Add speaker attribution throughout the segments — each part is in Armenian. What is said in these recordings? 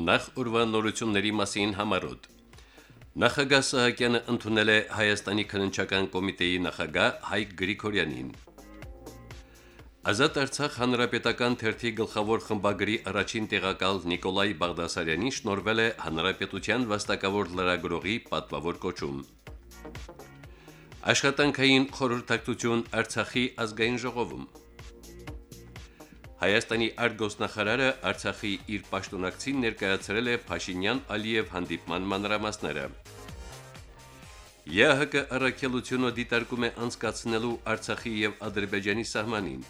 Speaker 1: Նախ ուրվանորությունների մասին համարոտ։ Նախագահ Սահակյանը ընդունել է Հայաստանի քննչական կոմիտեի նախագահ Հայկ Գրիգորյանին։ Ազատ Արցախ հանրապետական թերթի գլխավոր խմբագրի առաջին տեղակալ Նիկոլայ Բաղդասարյանին շնորվել է հանրապետության վաստակավոր լրագրողի պատվավոր կոչում։ Աշխատանքային խորհրդակցություն Արցախի ազգային ժողովում։ Հայաստանի արտգոսնախարարը Արցախի իր պաշտոնակցին ներկայացրել է Փաշինյան-Ալիև հանդիպման մանրամասները։ ԵՀԿ առաքելությունը դիտարկում է անցկացնելու Արցախի եւ Ադրբեջանի սահմանին։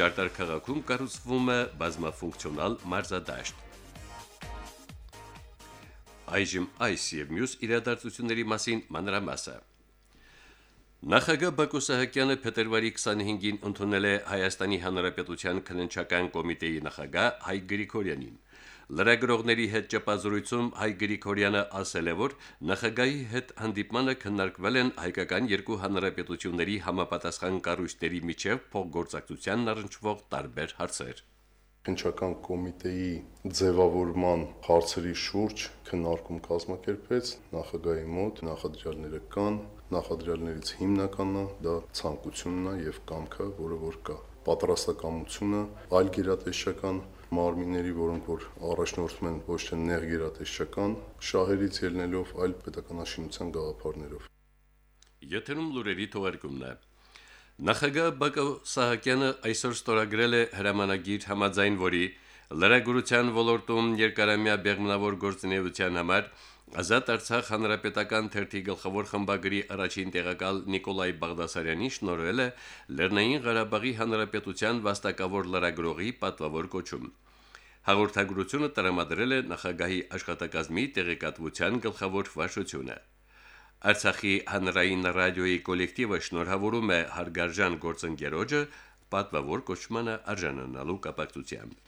Speaker 1: Ճարտար քաղաքում կառուցվում է բազմաֆունկցիոնալ մարզադաշտ։ Այժմ այս եւ մյուս իրադարձությունների մասին մանրամասը։ Նախագահ Բակո Սահակյանը փետրվարի 25-ին ընդունել է Հայաստանի Հանրապետության քննչական կոմիտեի նախագահ Հայկ Գրիգորյանին։ Լրագրողների հետ ճապազրույցում Հայ Գրիգորյանը ասել է, որ նախագահի հետ հանդիպմանը քննարկվել են հայկական երկու հանրապետությունների համապատասխան կառույցների միջև փոխգործակցության առնչվող տարբեր հարցեր
Speaker 2: քնչական կոմիտեի ձևավորման հարցերի շուրջ քննարկում կազմակերպեց նախագահի մոտ նախադրյալները կան նախադրյալներից հիմնականն դա ցանկությունն է եւ կամքը, որը որ կա. Պատրաստակամությունը այլ գերատեսչական մարմինների, որոնք որ առաջնորդվում են ոչ թե նեղ գերատեսչական շահերից ելնելով, այլ պետականաշինության գաղափարներով։
Speaker 1: Եթերում լուրերի թողարկումն է։ Նախագահ Բակո Սահակյանը այսօր ստորագրել է հրամանագիր համաձայն, որի լրագրության ոլորտում երկարամյա բեղմնավոր գործունեության համար Ազատ Արցախ հանրապետական թերթի գլխավոր խմբագրի առաջին տեղակալ Նիկոլայ Բաղդասարյանին շնորհվել է Լեռնային Ղարաբաղի հանրապետության վաստակավոր լրագրողի պատվավոր կոչում։ Հաղորդագրությունը տրամադրել է նախագահի աշխատակազմի տեղեկատվության գլխավոր վարչությունը։ Արցախի հանրային ռադիոյի կոլեկտիվը շնորհավորում է հարգարժան գործընկերոջը պատվավոր կոչմանը արժանանալու կապակցությամբ։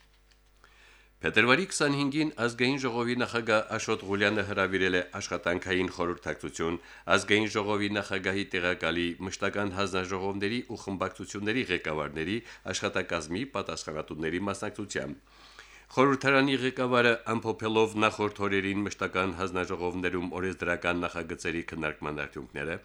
Speaker 1: Փետրվարի 25-ին ազգային ժողովի նախագահ Աշոտ Ղուլյանը հրավիրել է աշխատանքային խորհրդակցություն ազգային ժողովի նախագահի տեղակալի մշտական հանձնաժողովների ու խմբակցությունների ղեկավարների աշխատակազմի պատասխանատուների մասնակցությամբ։ Խորհրդարանի ղեկավարը ամփոփելով նախորդ օրերին մշտական հանձնաժողովներում օրեսդրական նախագծերի քննարկման արդյունքները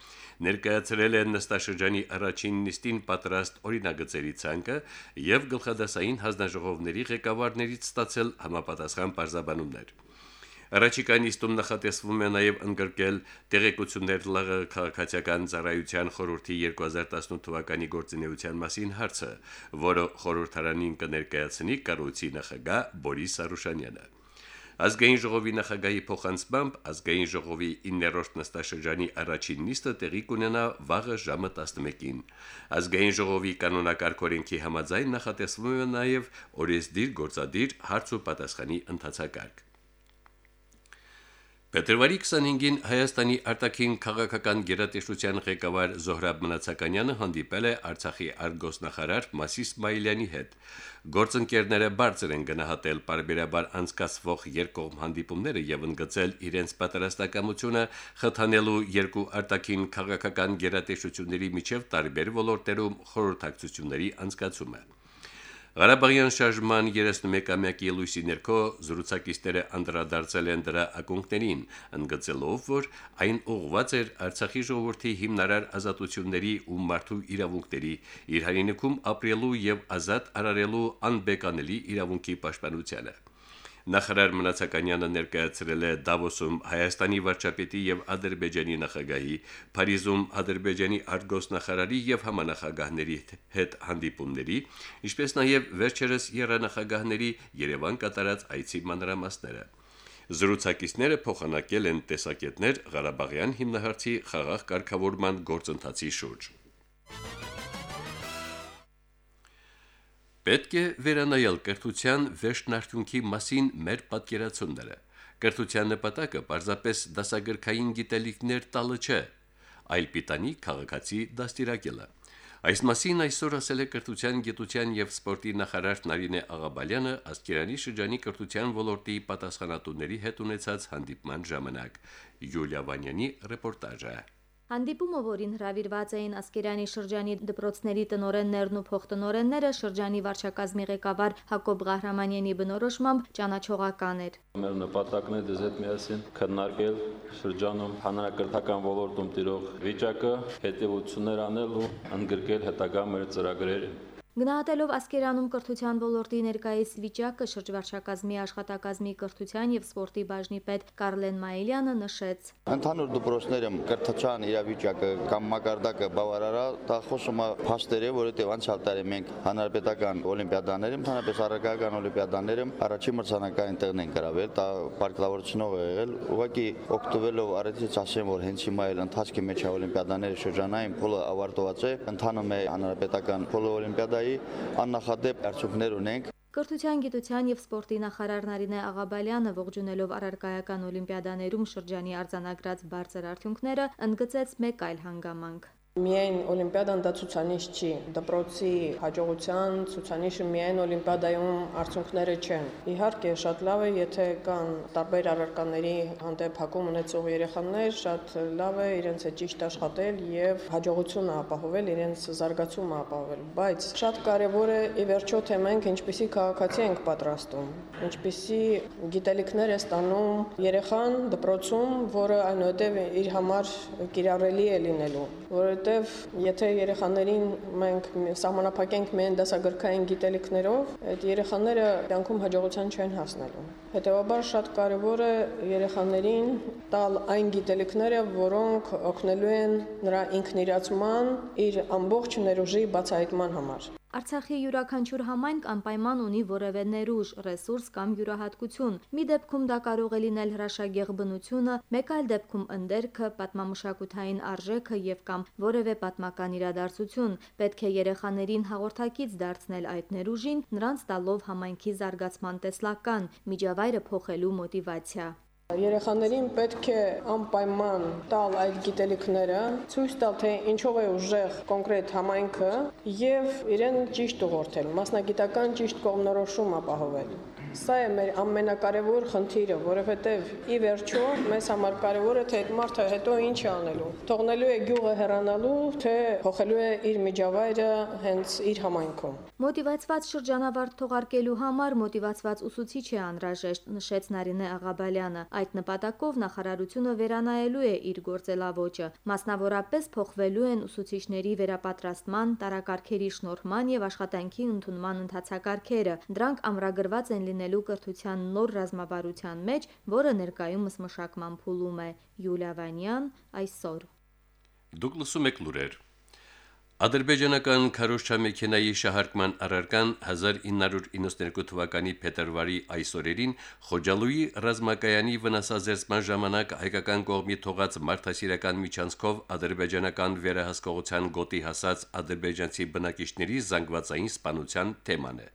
Speaker 1: ներկայացրել է նստաշրջանի առաջին նիստին պատրաստ օրինագծերի ցանկը եւ գլխադասային հանձնաժողովների ղեկավարներից ստացել համապատասխան պարզաբանումներ։ Առաջիկա նիստում նախատեսվում է նաև ընդգրկել տեղեկություններ ԼՂ քաղաքացիական ծառայության խորհրդի 2018 թվականի գործունեության մասին հարցը, որը խորհրդարանին կներկայացնի կառույցի նախագահ Բորիս Արուշանյանը։ Ազգային ժողովի նախագահի փոխանցմամբ ազգային ժողովի 9-րդ նստաշրջանի առաջին նիստը տեղի կունենա վաղը ժամը 11-ին։ Ազգային ժողովի կանոնակարգ օրենքի համաձայն նախատեսվում է նաև օրեսդիր գործադիր հարց ու պատասխանի ընթացակարգ։ Փետրվարի 25-ին Հայաստանի արտաքին քաղաքական գերատեսչության ղեկավար Զոհրաբ Մնացականյանը հանդիպել է Արցախի արտգոսնախարար Մասիս Մայլյանի հետ։ Գործընկերները բարձր են գնահատել բարբերաբար անցկացվող երկկողմ հանդիպումները եւ ընդգծել իրենց պատրաստակամությունը խթանելու երկու արտաքին քաղաքական գերատեսչությունների միջև տարբեր ոլորտերում խորհրդակցությունների անցկացումը։ Ղարաբաղյան շարժման 31-ամյակի լույսի ներքո զրուցակիցները անդրադարձել են դրա ակունքներին, ընդգծելով, որ այն ուղղված էր Արցախի ժողովրդի հիմնարար ազատությունների ու մարդու իրավունքների, իր հայրենիքում ապրելու եւ ազատ արարելու անբեկանելի իրավունքի պաշտպանությանը։ Նախարար Մնացականյանը ներկայացրել է Դավոսում Հայաստանի վարչապետի եւ Ադրբեջանի նախագահի, Փարիզում Ադրբեջանի արտգոսնախարարի եւ համանախագահների հետ հանդիպումների, ինչպես նաեւ վերջերս երանախագահների Երևան կատարած այցի մանրամասները։ Զրուցակիցները փոխանակել են տեսակետներ Ղարաբաղյան հիմնահարցի խաղաղ կարգավորման գործընթացի շուրջ։ Պետք է վերանայել կրթության վերջնարդյունքի մասին մեր պատկերացումները։ Կրթության նպատակը պարզապես դասագրքային գիտելիքներ տալը չէ, այլ պիտանի քաղաքացի դաստիարակելը։ Այս մասին այսօր ասել է կրթության, գիտության եւ սպորտի նախարար Նարինե Աղաբալյանը Ասկերանի շրջանի կրթության ոլորտի պատասխանատուների հետ ունեցած հանդիպման ժամանակ։ Յուլիա Վանյանի ռեպորտաժը։
Speaker 3: Հանդիպումը, որին հրավիրված էին Ասկերյանի շրջանի դպրոցների տնորեններն ու փոխտնորենները, շրջանի վարչակազմի ղեկավար Հակոբ Ղահրամանյանի բնորոշմամբ ճանաչողական էր։
Speaker 4: Մեր նպատակն է դες հետ միասին քննարկել շրջանում հանրակրթական ոլորտում տիրող վիճակը, հետևություններ անել ու ընդգրկել հետագա մեր ծրագրերը։
Speaker 3: Գնահատելով Ասկերանում կրթության ոլորտի ներկայիս վիճակը շրջվարչակազմի աշխատակազմի կրթության եւ սպորտի բաժնի պետ Կարլեն Մայիլյանը նշեց.
Speaker 5: Ընդհանուր դպրոցներում կրթության իրավիճակը կամ մակարդակը բավարարա, դա խոսում է փաստերը, որովհետեւ անցյալ տարի մենք հանրապետական օլիմպիադաներում, հանրապես առարկայական օլիմպիադաներում առաջին մրցանակային տեղն են գրավել, դա պարտավորությունով է եղել։ Ուղղակի օգտվելով առիթից ասեմ, որ հենց հիմա էլ ընթացքի մեջ օլիմպիադաների շրջանային փոլը ավարտված է, ընթանում է հանրապետական փոլը օլիմպիադա Եվրոպայի աննախադեպ արդյունքներ ունենք։
Speaker 3: Կրթության, գիտության եւ սպորտի նախարար Նարինե Աղաբալյանը ողջունելով առարկայական օլիմպիադաներում շրջանի արձանագրած բարձր արդյունքները ընդգծեց մեկ այլ հանգամանք։
Speaker 6: Միայն օլիմպիադան դա ցուցանիշ չի։ Դպրոցի հաջողության ցուցանիշը միայն օլիմպիադայում արդյունքները չեն։ Իհարկե, շատ լավ է, եթե կան տարբեր առարկաների հանդեպ հակում ունեցող երեխաներ, շատ լավ է իրենց հետ ճիշտ աշխատել եւ հաջողությունը ապահովել, իրենց զարգացումը ապահովել, բայց շատ կարեւոր է ի վերջո թե մենք ինչպիսի քաղաքացի ենք պատրաստում, ինչպիսի գիտելիքներ է ստանում երեխան դպրոցում, որը այնուհետև իր համար կիրառելի է լինելու, որը որովհետև եթե երեխաներին մենք սահմանափակենք միայն դասագրքային գիտելիքներով, այդ երեխաները կյանքում հաջողության չեն հասնելու։ Հետևաբար շատ կարևոր է երեխաներին տալ այն գիտելիքները, որոնք օգնելու են նրա ինքնիրացման, իր ամբողջ ներուժի բացահայտման համար։
Speaker 3: Արցախի յուրաքանչյուր համայնք անպայման ունի որևէ ներուժ, ռեսուրս կամ յուրահատկություն։ Մի դեպքում դա կարող է լինել հրաշագեղ բնությունը, մեկ այլ դեպքում ընդերքը, պատմամշակութային արժեքը եւ կամ որևէ պատմական իրադարձություն։ Պետք է երեխաներին հաղորդակից դարձնել այդ ներուժին, նրանց տալով համայնքի զարգացման տեսլական, միջավայրը փոխելու մոտիվացիա։
Speaker 6: Երեխաներին պետք է անպայման տալ այդ գիտելիքները, ցույց տալ, թե ինչով է ուժեղ կոնկրետ համայնքը եւ իրեն ճիշտ ուղղորդել, մասնագիտական ճիշտ կողմնորոշում ապահովել։ Սա է մեր ամենակարևոր խնդիրը, որովհետև ի վերջո մեզ համար կարևոր է թե այդ մարդը հետո ինչ է անելու։ Թողնելու է գյուղը հեռանալու, թե փոխելու է իր միջավայրը հենց իր համայնքում։
Speaker 3: Մոտիվացված շրջանավարտ թողարկելու համար մոտիվացված ուսուցիչ է անհրաժեշտ, նշեց Նարինե Աղաբալյանը։ Այդ նպատակով նախարարությունը վերանայելու է իր գործելավոճը։ Մասնավորապես փոխվելու են ուսուցիչների վերապատրաստման, տարակարգերի շնորհման եւ աշխատանքի ընդունման ընթացակարգերը։ Դրանք ամրագրված են լինել լինելու կրթության նոր ռազմավարության մեջ, որը ներկայումս մշակման փուլում է։ Յուլիա Վանյան այսօր։
Speaker 1: Դուք լսում եք լուրեր։ Ադրբեջանական քարոշչամեքենայի շահարկման առարկան 1992 թվականի փետրվարի այսօրերին Խոջալուի ռազմակայանի վնասազերծման ժամանակ հայկական կողմի թողած մարդասիրական միջանցքով ադրբեջանական վերահսկողության գոտի հասած ադրբեջանցի բնակիչների զանգվածային սպանության թեման է։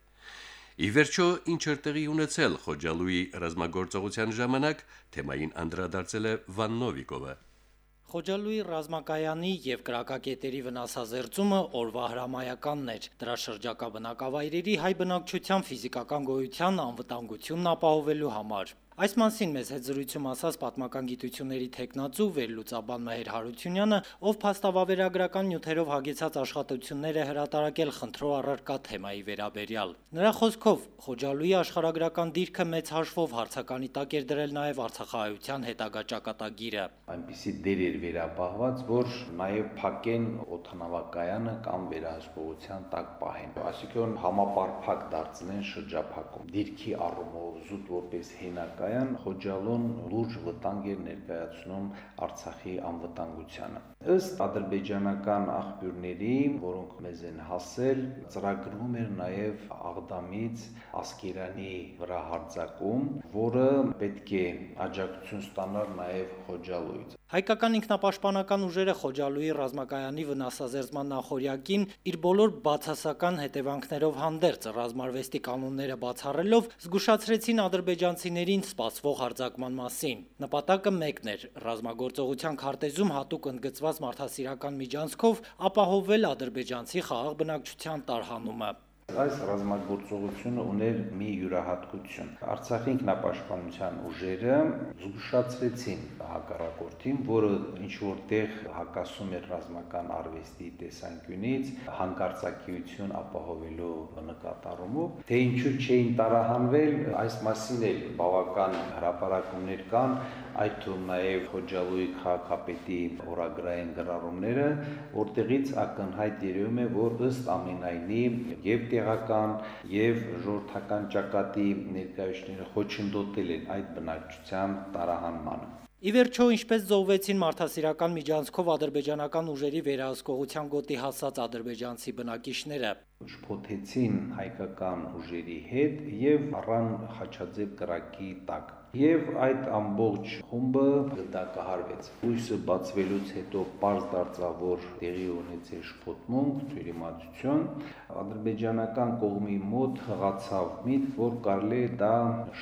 Speaker 1: Ի վերջո, ինչ էր տեղի ունեցել Խոջալուի ռազմագործողության ժամանակ, թեմային անդրադարձել է Վան Նովիկովը։
Speaker 7: Խոջալուի ռազմակայանի եւ կրակակետերի վնասազերծումը օրվա հրամայականն էր։ Դրա շրջակա բնակավայրերի հայ բնակչության ֆիզիկական գոյության անվտանգությունն ապահովելու համար։ Այս մասին մեզ հետ զրույցում ասաց պատմական գիտությունների տեխնացու վերլուծաբան Մհեր Հարությունյանը, ով փաստավավերագրական նյութերով հագեցած աշխատություններ է հրատարակել խնդրո առարկա թեմայի վերաբերյալ։ Նրա խոսքով Խոջալուի աշխարհագրական դիրքը մեծ հաշվով հարցականի տակ էր դրել նաև Արցախահայության հետագա ճակատագիրը։
Speaker 8: Այնպիսի դեր էր վերապահված, որ նաև փակեն օթանավակայանը կամ վերահսկողության տակ պահեն։ Այսինքն համապարփակ դարձնեն շրջափակում։ Դիրքի առումով զուտ որպես հենակայ Բակայան Խոջալոն լուրջ վտանգ էր ներկայացնում Արցախի անվտանգությանը։ Ըստ ադրբեջանական աղբյուրների, որոնք մեզ են հասել, ծրագրում էր նաև Աղդամից Ասկերանի վրա հարձակում, որը պետք է աջակցություն ստանար նաև Խոջալույից։
Speaker 7: Հայկական ինքնապաշտպանական ուժերը Խոջալույի ռազմակայանի վնասազերծման նախորյակին իր բոլոր բացասական հետևանքներով հանդերձ ռազմարվեստի կանոնները բացառելով զգուշացրեցին ադրբեջանցիներին սպասվող հարձակման մասին։ Նպատակը մեկն էր՝ ռազմագործողության քարտեզում հատուկ ընդգծված մարդասիրական միջանցքով ապահովել ադրբեջանցի խաղաղ բնակչության տարհանումը։
Speaker 8: Այս ռազմագործողությունը ուներ մի յուրահատկություն։ Արցախի ինքնապաշտպանության ուժերը զգուշացրեցին հակառակորդին, որը ինչ որտեղ հակասում էր ռազմական արվեստի տեսանկյունից հանկարծակիություն ապահովելու նկատառումով, թե ինչու չէին տարահանվել, այս մասին էլ բավական հրապարակումներ կան, այդ թվում նաև Խոջալույի քաղաքապետի օրագրային գրառումները, որտեղից ակնհայտ երևում է, որ ըստ ամենայնի եւ տեղական եւ ժողովրդական ճակատի ներկայացուցիչները խոչընդոտել են այդ բնակչության տարահանմանը։
Speaker 7: Ի վերջո, ինչպես զոհվեցին մարդասիրական միջանցքով ադրբեջանական ուժերի վերահսկողության գոտի հասած ադրբեջանցի բնակիչները,
Speaker 8: շփոթեցին հայկական ուժերի հետ եւ առան Խաչաձև կրակի տակ եւ այդ ամբողջ խումբը գտակահարվեց։ Լույսը բացվելուց հետո པարզ դարձավ, որ տեղի ունեցել շփոթմունք, թյուրիմացություն, ադրբեջանական կողմի մոտ հղացավ միտք, որ կարելի է դա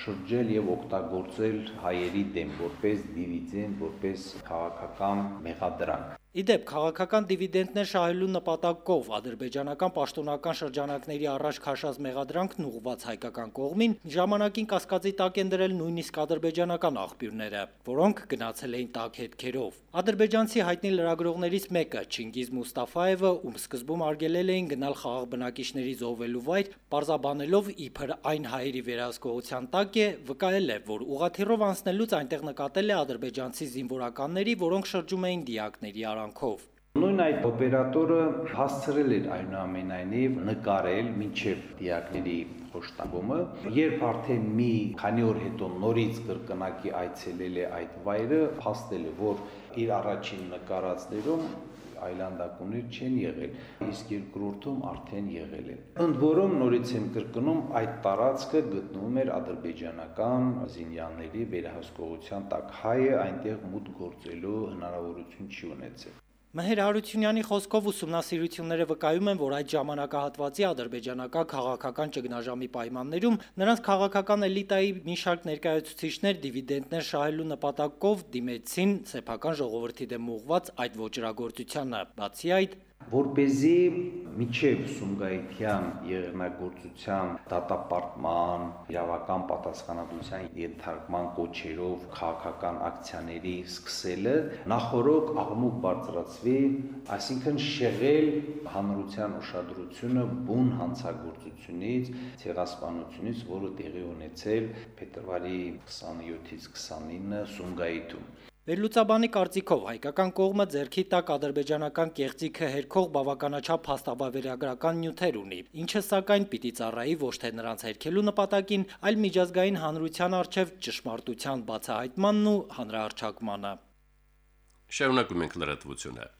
Speaker 8: շրջել եւ օգտագործել հայերի դեմ որպես դիվիդենդ, որպես քաղաքական մեղադրանք։
Speaker 7: Իդեպ քաղաքական դիվիդենտներ շահելու նպատակով ադրբեջանական պաշտոնական շրջանակների առաջ քաշած մեղադրանքն ուղված հայկական կողմին ժամանակին կասկածի տակ են դրել նույնիսկ ադրբեջանական աղբյուրները, որոնք գնացել էին տակ հետքերով։ Ադրբեջանցի հայտնի լրագրողներից մեկը Չինգիզ Մուստաֆաևը, ում սկզբում արգելել էին գնալ խաղաղ բնակիչների զոհվելու վայր, պարզաբանելով իբր այն հայերի վերահսկողության տակ է, վկայել է, որ ուղաթիռով անցնելուց այնտեղ նկատել է ադրբեջանցի զինվորականների, որոնք շրջում էին դիակների արանքով։
Speaker 8: Նույն այդ օպերատորը հասցրել էր այնուամենայնիվ նկարել մինչև դիակների խոշտանգումը, երբ արդեն մի քանի օր հետո նորից կրկնակի այցելել է այդ վայրը, փաստել է, որ իր առաջին նկարածներում այլանդակուններ չեն եղել, իսկ երկրորդում արդեն եղել են։ Ընդ որում նորից եմ կրկնում, այդ տարածքը գտնվում էր ադրբեջանական զինյանների վերահսկողության տակ։ Հայը այնտեղ մուտք գործելու հնարավորություն չի ունեցել։
Speaker 7: Մհեր Հարությունյանի խոսքով ուսումնասիրությունները վկայում են, որ այդ ժամանակահատվածի ադրբեջանական քաղաքական ճգնաժամի պայմաններում նրանց քաղաքական էլիտայի մի շարք ներկայացուցիչներ դիվիդենտներ շահելու նպատակով դիմեցին սեփական ժողովրդի դեմ ուղված այդ ոչրագործությանը։ Բացի այդ,
Speaker 8: որ เป զի միջև Սումգայիթյան եղնագործության դատապարտման, իրավական պատասխանատվության ենթարկման կոչերով քաղաքական ակցիաների սկսելը նախորոք աղմուկ բարձրացվի, այսինքն շեղել հանրության ուշադրությունը բուն հանցագործությունից, ցեղասպանությունից, որը տեղի ունեցել փետրվարի 27-ից 29 Սումգայիթում։
Speaker 7: Վերլուծաբանի կարծիքով հայկական կողմը ձերքի տակ ադրբեջանական կեղծիքը հերքող բավականաչափ փաստաբավերագրական նյութեր ունի, ինչը սակայն պիտի ծառայի ոչ թե նրանց հերքելու նպատակին, այլ միջազգային հանրության արչև ճշմարտության բացահայտմանն ու հանրահարչակմանը։
Speaker 1: Շարունակում ենք լրատվությունը։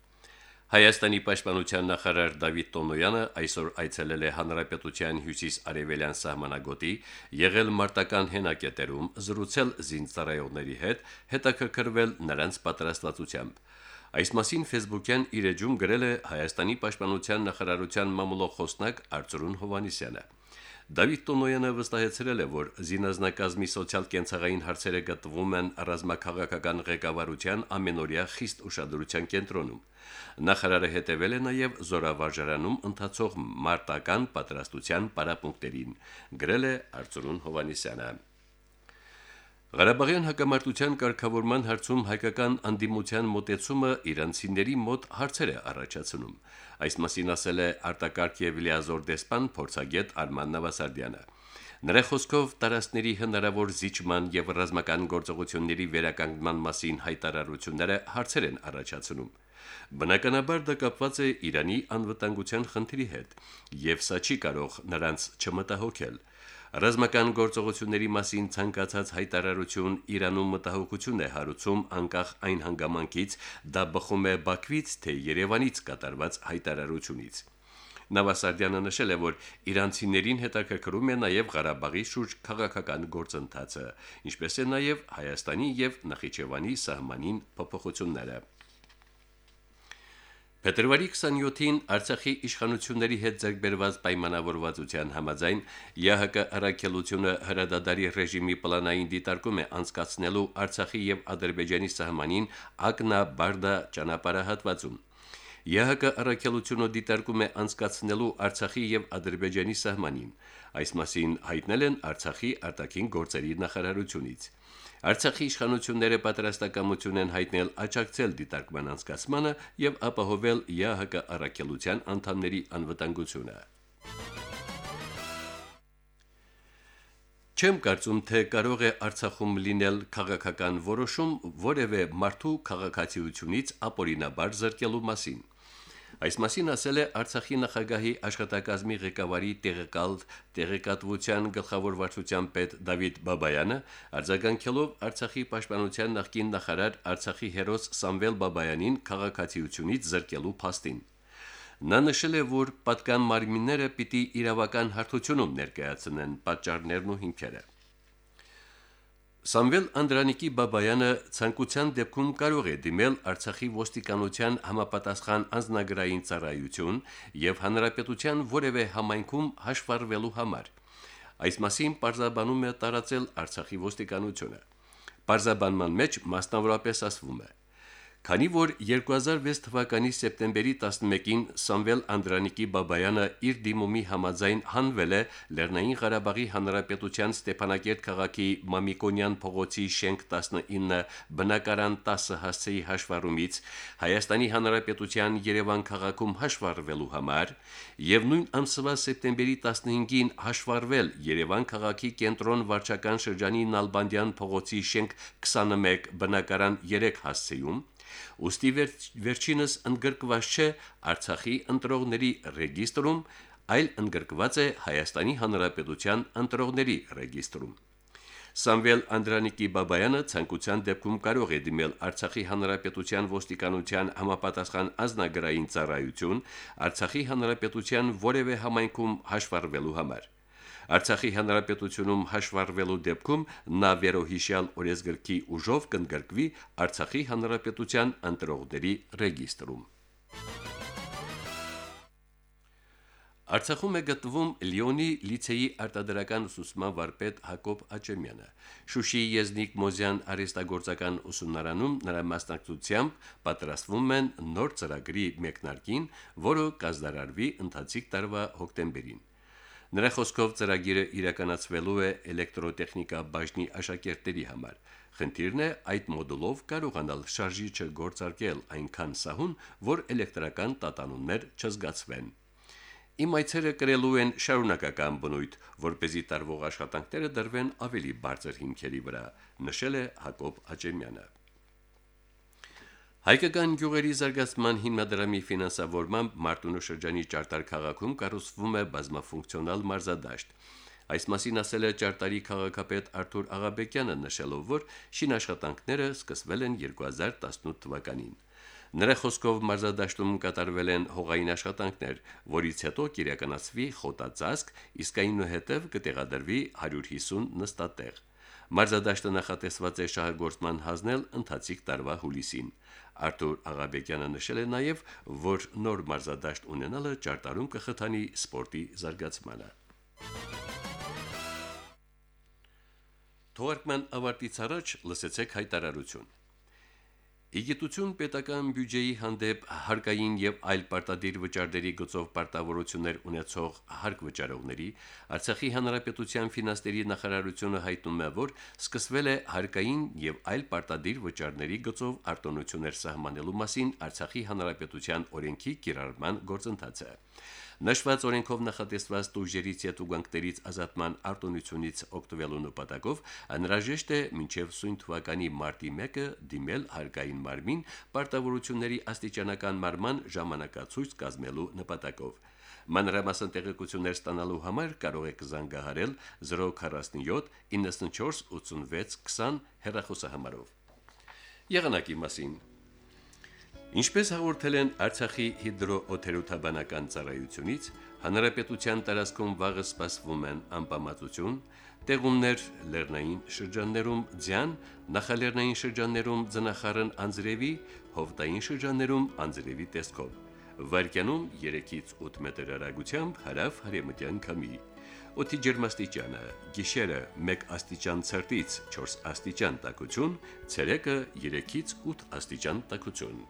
Speaker 1: Հայաստանի պաշտպանության նախարար Դավիթ Տոնոյանը այսօր այցելել է Հանրապետության հյուսիս-արևելյան սահմանագոտի, եղել մարտական հենակետերում, զրուցել զինծառայողների հետ, հետաքրքրվել նրանց պատրաստվածությամբ։ Այս մասին Facebook-յան իր էջում գրել է Հայաստանի պաշտպանության նախարարության մամուլող խոսնակ Արծրուն Հովանիսյանը։ Դավիթ Տոնոյանը վստահեցրել է, որ զինազնակազմի սոցիալ-կենցաղային հարցերը գտնվում են ռազմաքաղաքական ղեկավարության ամենօրյա խիստ ուշադրության կենտրոնում։ Նախարարը հետևել է նաև Զորավարժարանում ընթացող մարտական պատրաստության պարապմունքներին, գրել է Արծրուն Հովանիսյանը։ Ղարաբաղյան հակամարտության կարգավորման հարցում հայկական անդիմության մոտեցումը իրանցիների մոտ հարցեր է առաջացնում։ Այս մասին ասել է արտակարգ եւ լիազոր դեսպան փորձագետ Արման Նավասարդյանը։ Նրա խոսքով տարածքների հնարավոր զիջման եւ ռազմական գործողությունների վերականգնման մասին հայտարարությունները հարցեր են առաջացնում։ Բնականաբար դա կապված է Իրանի անվտանգության խնդրի հետ, եւ սա չի կարող նրանց չմտահոգել։ Ռազմական գործողությունների մասին ցանկացած հայտարարություն Իրանում մտահոգություն է հարուցում անկախ այն հանգամանքից, դա բխում է Բաքվից թե Երևանից կատարված հայտարարությունից։ Նավասարդյանը նշել է, որ իրանցիներին հետաքրքրում է նաև Ղարաբաղի շուրջ քաղաքական գործընթացը, ինչպես է նաև Հայաստանի եւ Նախիջևանի սահմանին փոփոխությունները։ Փետրվարի 27-ին Արցախի իշխանությունների հետ ձեռքբերված պայմանավորվածության համաձայն ՀՀԿ առաքելությունը հրադադարի ռեժիմի պլանային դիտարկում է անցկացնելու Արցախի եւ Ադրբեջանի սահմանին Ակնա-Բարդա ճանապարհահատվածում։ ԵՀԿ առաքելությունը դիտարկում է անցկացնելու Արցախի եւ Ադրբեջանի սահմանին։ Այս մասին հայտնել են Արցախի արտաքին գործերի նախարարությունից։ Արցախի իշխանությունները պատրաստակամություն են հայտնել աջակցել դիտարկման անցկացմանը եւ ապահովել ԵՀԿ առաքելության անդամների անվտանգությունը։ Չեմ կարծում, թե կարող է Արցախում լինել քաղաքական որոշում որևէ մարդու քաղաքացիությունից ապօրինաբար զրկելու մասին։ Այս մասին ասել է Արցախի նախագահի աշխատակազմի ղեկավարի տեղեկալ տեղեկատվության գլխավոր վարչության պետ Դավիթ Բաբայանը, արձագանքելով Արցախի պաշտպանության նախկին նախարար Արցախի հերոս Սամվել Բաբայանին քաղաքացիությունից զրկելու փաստին։ Նա նշել է, որ պատկան մարմինները պիտի իրավական հարթությունում ներկայացնեն պատճառներն ու հիմքերը։ Սամվել Անդրանիկի Բաբայանը ցանկության դեպքում կարող է դիմել Արցախի ոստիկանության համապատասխան անձնագրային ծառայություն եւ հանրապետության որևէ համայնքում հաշվառվելու համար։ Այս մասին պարզաբանում է տարածել Արցախի ոստիկանությունը։ Պարզաբանման մեջ մասնավորապես ասվում է. Քանի որ 2006 թվականի սեպտեմբերի 11-ին Սամվել Անդրանիկի Բաբայանը իր դիմումի համաձայն հանվել է Լեռնային Ղարաբաղի Հանրապետության Ստեփանակերտ քաղաքի Մամիկոնյան փողոցի շենք 19 բնակարան 10 հասցեի հաշվառումից Հայաստանի Հանրապետության Երևան քաղաքում հաշվառվելու համար եւ նույն ամսվա սեպտեմբերի 15-ին հաշվառվել Երևան քաղաքի կենտրոն վարչական շրջանի Նալբանդյան փողոցի շենք 21 բնակարան 3 հասցեում Ոստի վերջինս ընդգրկված չէ Արցախի ընտրողների ռեգիստրում, այլ ընդգրկված է Հայաստանի Հանրապետության ընտրողների ռեգիստրում։ Սամվել Անդրանիկի Բաբայանը ցանկության դեպքում կարող է դիմել Արցախի Հանրապետության ոստիկանության համապատասխան ազնագրային ծառայություն Արցախի Հանրապետության որևէ համայնքում հաշվառվելու համար։ Արցախի հանրապետությունում հաշվառվելու դեպքում նա վերոհիշյալ օրեսգրքի ուժով կընդգրկվի Արցախի հանրապետության ընտրողների ռեգիստրում։ Արցախում է գտնվում Լիոնի լիցեի արտադրական ուսուցման վարպետ Հակոբ Աչեմյանը։ Շուշիի Եզնիկ Մոզյան արհեստագործական ուսումնարանում նրա մասնակցությամբ պատրաստվում են նոր ծրագրի մեկնարկին, որը կազմարարվի ընթացիկ տարվա հոկտեմբերին։ Նրա խոսքով ծրագիրը իրականացվելու է էլեկտրոտեխնիկա բաժնի աշակերտների համար։ Խնդիրն է այդ մոդուլով կարողանալ շարժիչը գործարկել այնքան սահուն, որ էլեկտրական տատանումներ չզգացվեն։ Իմ այցերը կրելու են շարունակական բնույթ, որ เป զի տարվող աշխատանքները դրվեն ավելի բարձր հիմքերի վրա, նշել է Հակոբ Աճեմյանը։ Հայկական գյուղերի զարգացման հիմնադրամի ֆինանսավորմամբ Մարտունու շրջանի Ճարտար քաղաքում կառուցվում է բազմաֆունկցիոնալ մարզադաշտ։ Այս մասին ասել է Ճարտարի քաղաքապետ Արթուր Աղաբեկյանը, նշելով, որ շինաշխատանքները սկսվել են 2018 թվականին։ Նրա խոսքով մարզադաշտում կատարվել են հողային աշխատանքներ, որից հետո կիրականացվի խոտածածկ, իսկ այնուհետև կտեղադրվի 150 նստատեղ։ Մարզադաշտը նախատեսված է շահագործման հանձնել ընթացիկ տարվա հուլիսին։ Արտուր Աղաբեկյանը նշել է նաև, որ նոր մարզադաշտ ունենալը ճարտարում կխթանի սպորտի զարգացմանը։ Թողարկման ավարտից առաջ լսեցեք հայտարարություն։ Իգիտություն պետական բյուջեի հանդեպ հարկային եւ այլ պարտադիր վճարների գծով պարտավորություններ ունեցող հարկ վճարողների Արցախի հանրապետության ֆինանսների նախարարությունը հայտնում է, որ սկսվել է հարկային եւ այլ պարտադիր վճարների գծով արտոնություններ սահմանելու մասին Արցախի հանրապետության օրենքի կիրառման գործընթացը։ Նշված օրենքով նախատեսված տուժերից եւ ուղանկներից ազատման արտոնությունից օգտվելու նպատակով անհրաժեշտ է մինչև սույն թվականի մարտի 1-ը դիմել հարկային մարմին պարտավորությունների աստիճանական մարման ժամանակացույց կազմելու նպատակով։ Մանրամասն տեղեկություններ ստանալու համար կարող եք զանգահարել 047 94 86 20 հեռախոսահամարով։ Եղանակի մասին Ինչպես հաղորդել են Արցախի հիդրոօթերոթաբանական ծառայությունից, հանրապետության տարածքում վաղը սպասվում են անպամատություն, տեղումներ լեռնային շրջաններում ձյան, նախալեռնային շրջաններում ձնախառն անձրևի, հովտային շրջաններում անձրևի տեսքով։ Վարկյանում 3-ից 8 մետր հեռագությամբ հարավ հարեմտյան քամի։ Օդի ջերմաստիճանը՝ գիշերը 1 աստիճան ցրտից 4 աստիճան տաքություն, ցերեկը 3-ից 8 աստիճան տաքություն։